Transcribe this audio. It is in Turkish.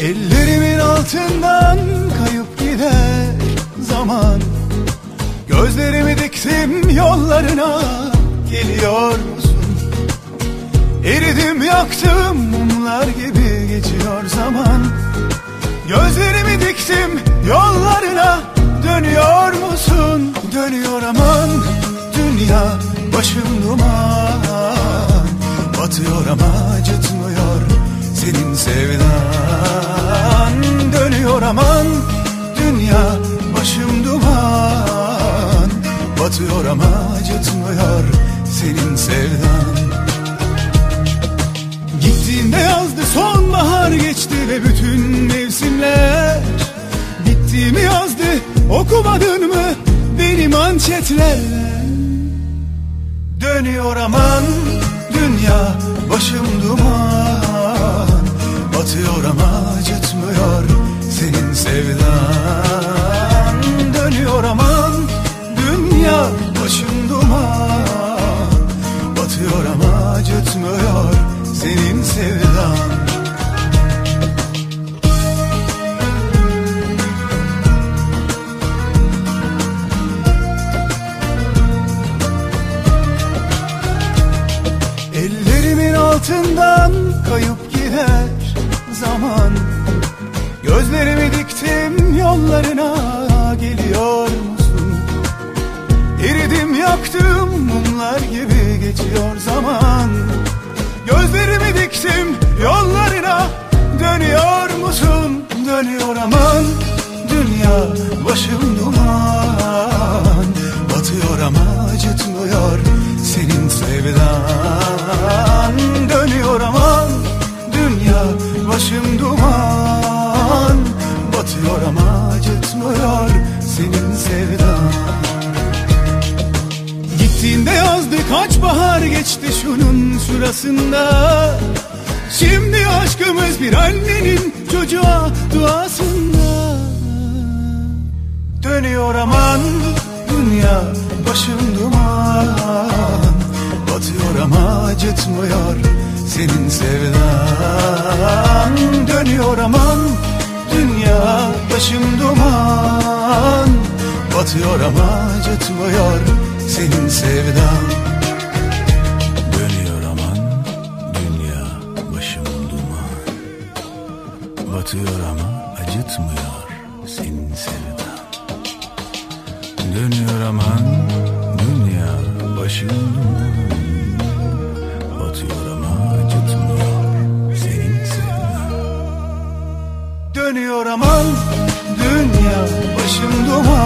Ellerimin altından kayıp gider zaman Gözlerimi diktim yollarına geliyor musun? Eridim yaktım mumlar gibi geçiyor zaman Gözlerimi diktim yollarına dönüyor musun? Dönüyor aman dünya başım duman Batıyor ama acıtmıyor senin sevdan Dönüyor aman. Dünya başım duman. Batıyor ama acıtmıyor senin sevdan. Gittiğinde yazdı sonbahar geçti ve bütün mevsimler. Bittiğimi yazdı okumadın mı benim manşetler Dönüyor aman dünya başım duman Batıyor ama acıtmıyor senin sevdan. Dönüyor aman dünya başım duman. Batıyor ama acıtmıyor senin sevdan. Altından kayıp gider zaman Gözlerimi diktim yollarına geliyor musun? Eridim yaktım mumlar gibi geçiyor zaman Gözlerimi diktim yollarına dönüyor musun? Dönüyor aman dünya başım kaç bahar geçti şunun şurasında? Şimdi aşkımız bir annenin çocuğa duasında. Dönüyor aman dünya başım duman. Batıyor ama acıtmıyor senin sevdan. Dönüyor aman dünya başım duman. Batıyor ama acıtmıyor senin sevdan batıyor ama acıtmıyor senin sevdan Dönüyor aman dünya başım Batıyor ama acıtmıyor senin sevdan Dönüyor aman dünya başım duman.